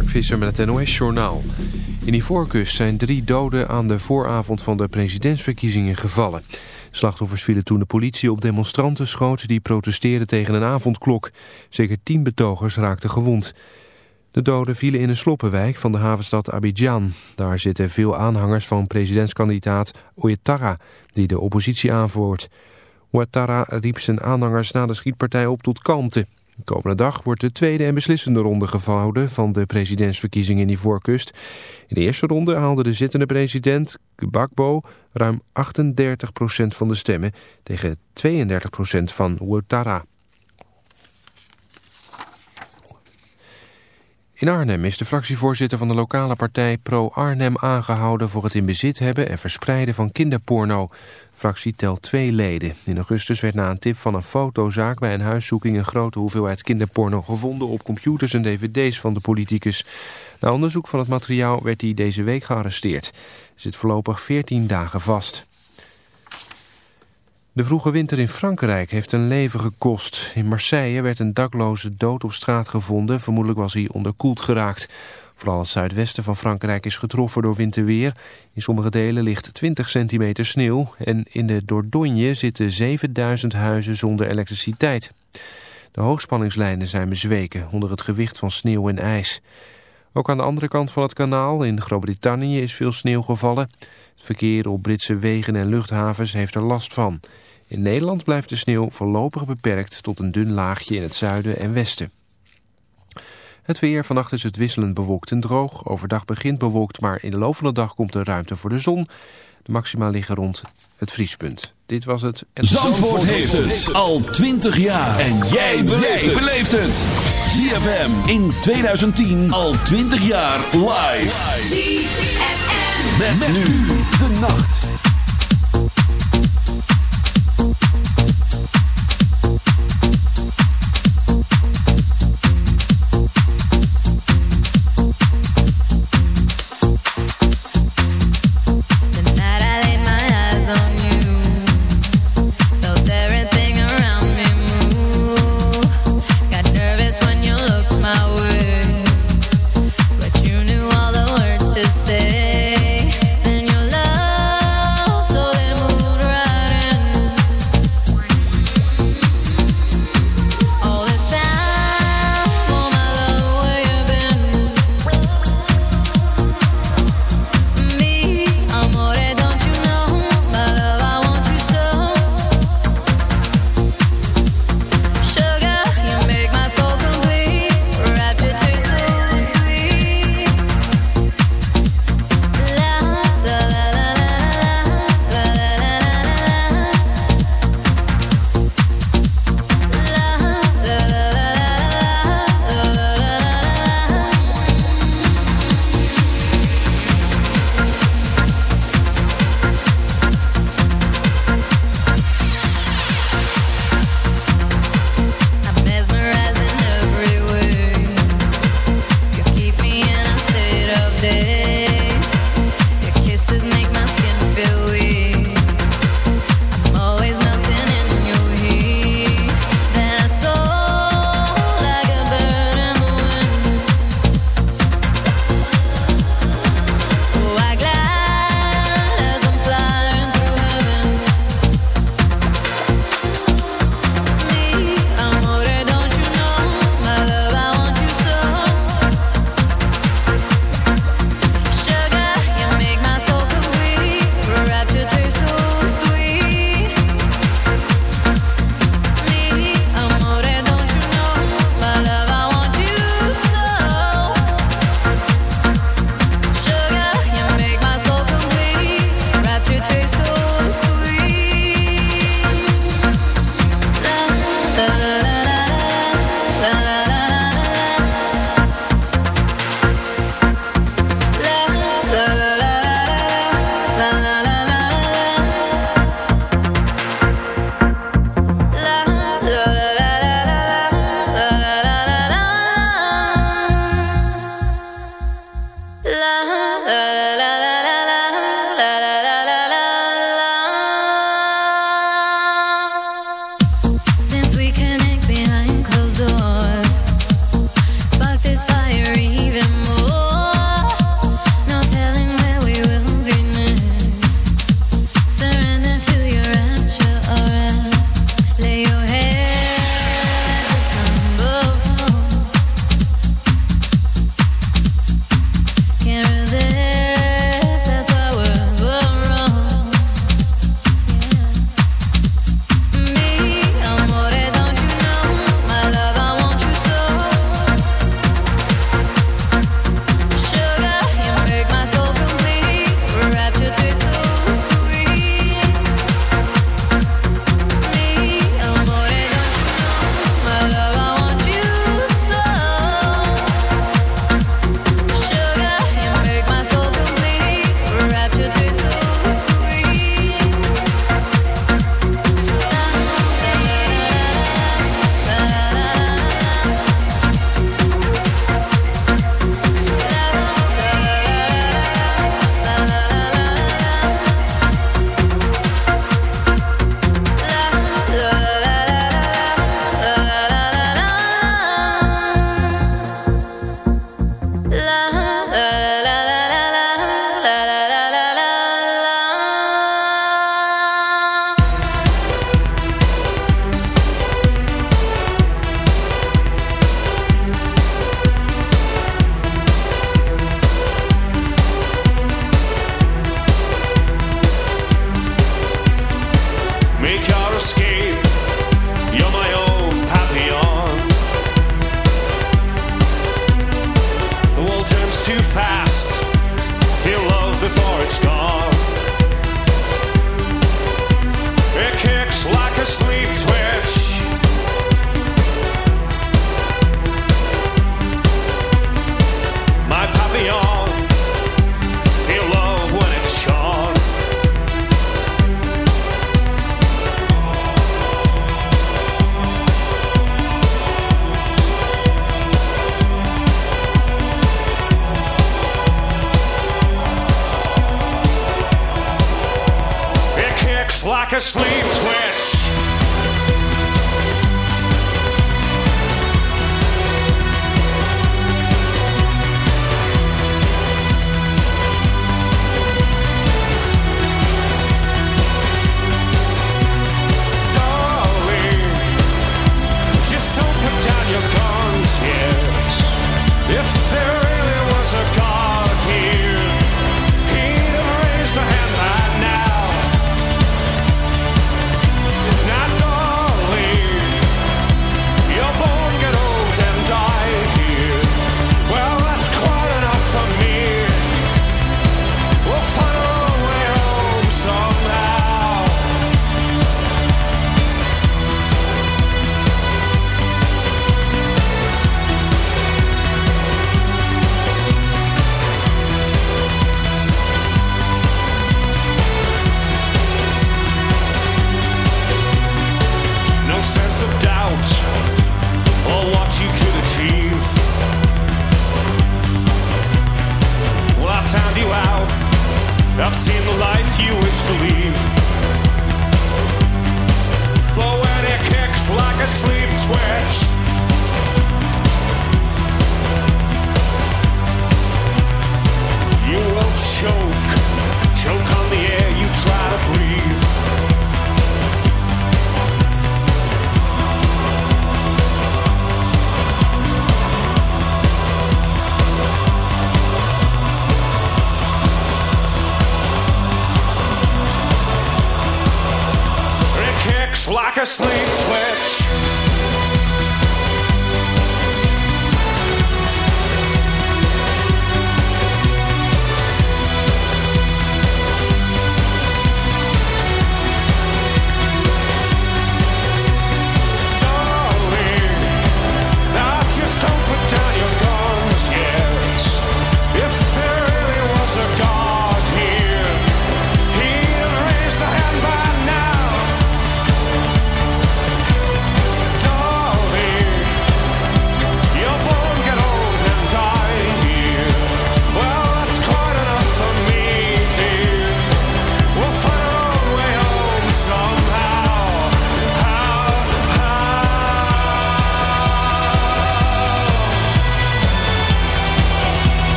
Mark Visser met het NOS-journaal. In Ivoorkust zijn drie doden aan de vooravond van de presidentsverkiezingen gevallen. Slachtoffers vielen toen de politie op demonstranten schoot... die protesteerden tegen een avondklok. Zeker tien betogers raakten gewond. De doden vielen in een sloppenwijk van de havenstad Abidjan. Daar zitten veel aanhangers van presidentskandidaat Ouattara... die de oppositie aanvoert. Ouattara riep zijn aanhangers na de schietpartij op tot kalmte... De komende dag wordt de tweede en beslissende ronde gehouden van de presidentsverkiezingen in Ivoorkust. In de eerste ronde haalde de zittende president Gbagbo ruim 38% van de stemmen tegen 32% van Ouattara. In Arnhem is de fractievoorzitter van de lokale partij Pro Arnhem aangehouden voor het in bezit hebben en verspreiden van kinderporno fractie telt twee leden. In augustus werd na een tip van een fotozaak bij een huiszoeking een grote hoeveelheid kinderporno gevonden op computers en dvd's van de politicus. Na onderzoek van het materiaal werd hij deze week gearresteerd. Zit voorlopig 14 dagen vast. De vroege winter in Frankrijk heeft een leven gekost. In Marseille werd een dakloze dood op straat gevonden. Vermoedelijk was hij onderkoeld geraakt. Vooral het zuidwesten van Frankrijk is getroffen door winterweer. In sommige delen ligt 20 centimeter sneeuw en in de Dordogne zitten 7000 huizen zonder elektriciteit. De hoogspanningslijnen zijn bezweken onder het gewicht van sneeuw en ijs. Ook aan de andere kant van het kanaal in Groot-Brittannië is veel sneeuw gevallen. Het verkeer op Britse wegen en luchthavens heeft er last van. In Nederland blijft de sneeuw voorlopig beperkt tot een dun laagje in het zuiden en westen. Het weer, vannacht is het wisselend bewolkt en droog. Overdag begint bewolkt, maar in de loop van de dag komt er ruimte voor de zon. De maxima liggen rond het vriespunt. Dit was het... Zandvoort, Zandvoort heeft het al 20 jaar. En jij beleeft het. ZFM in 2010 al 20 jaar live. ZFM. Met, met nu de nacht.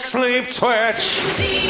Sleep twitch.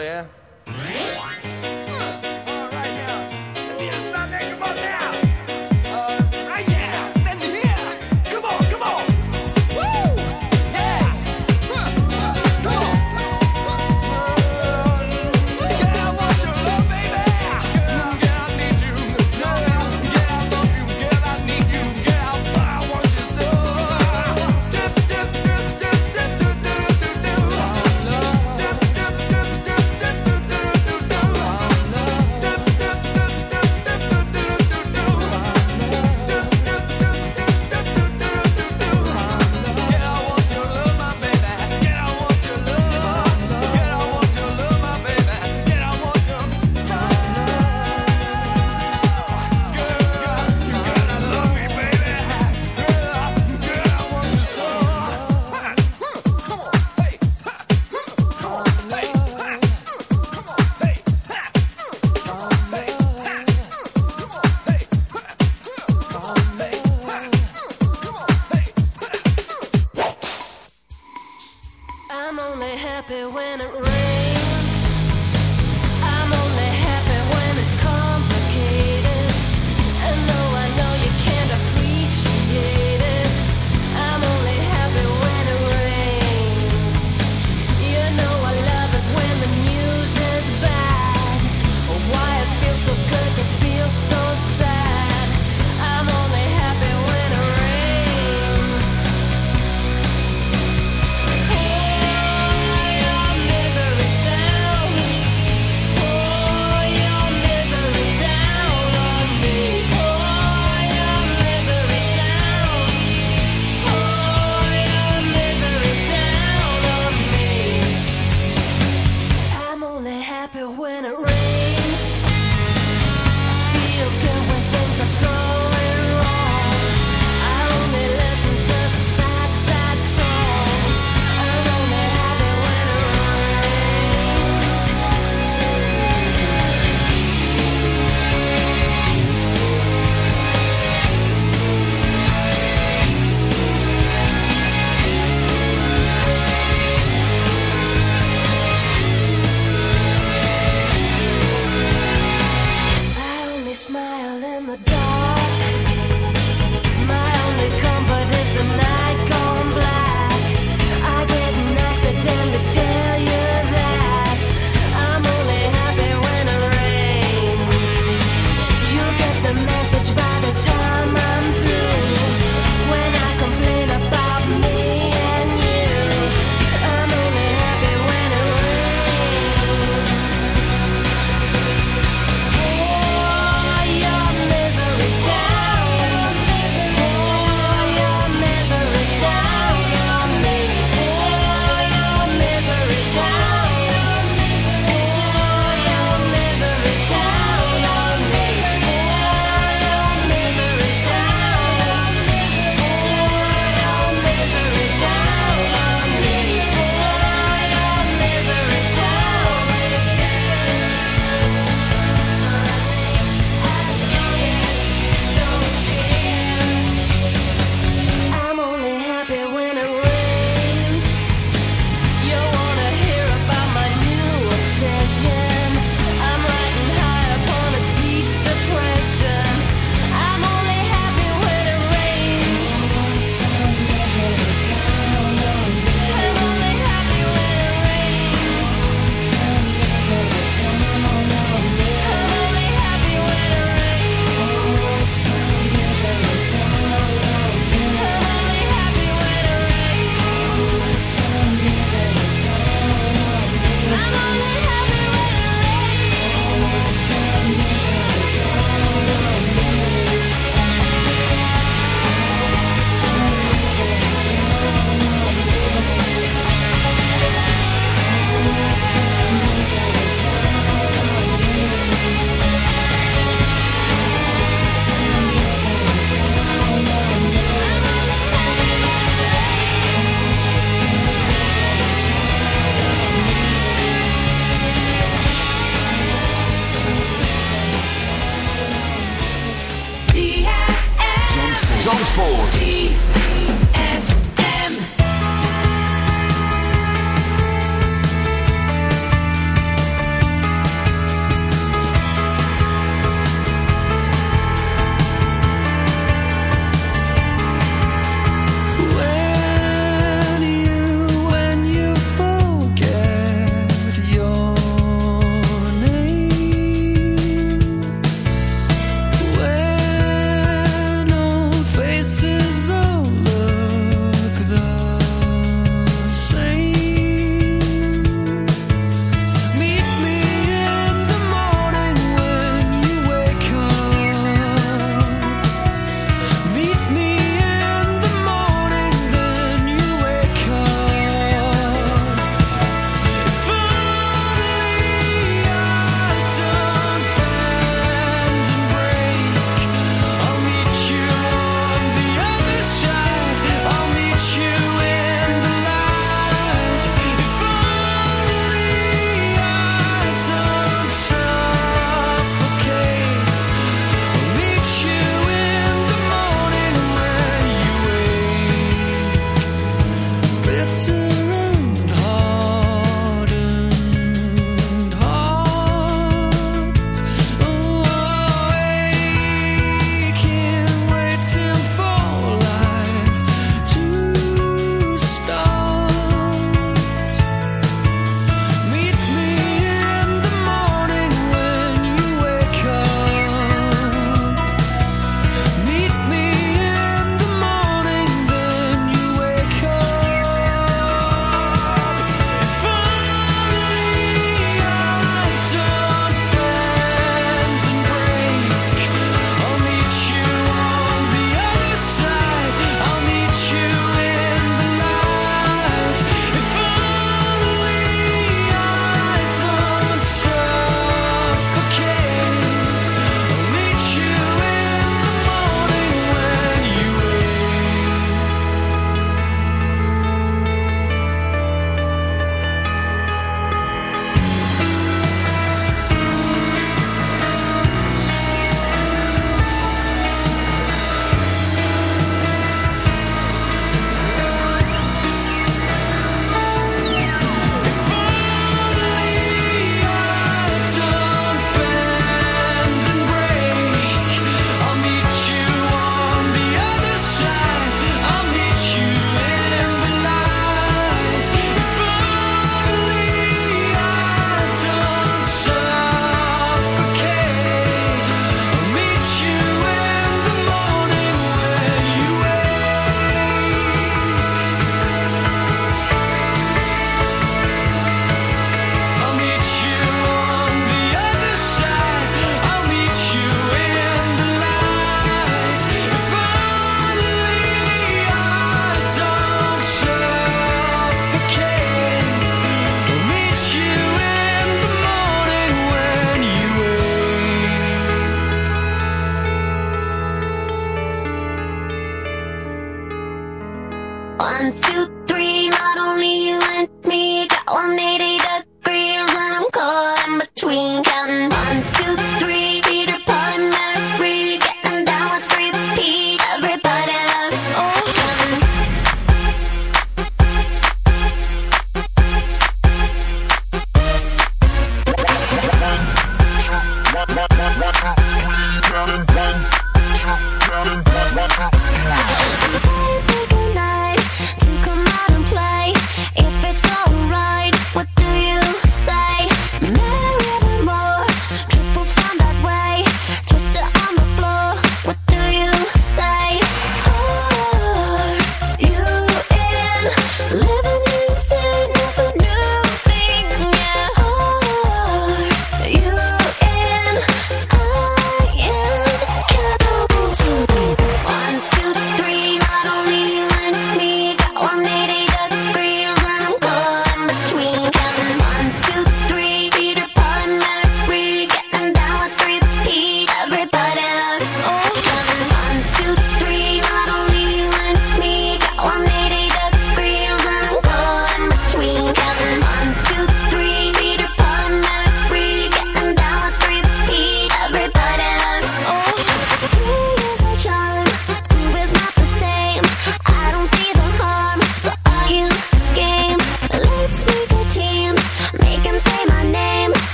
é.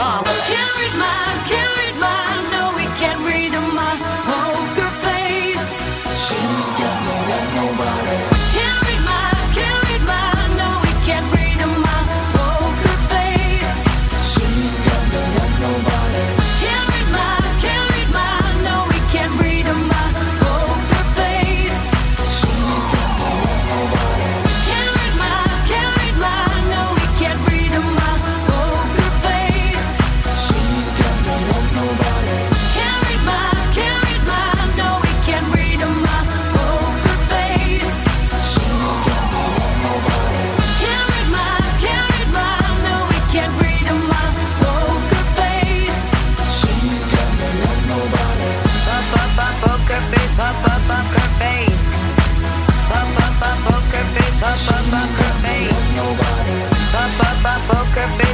mama.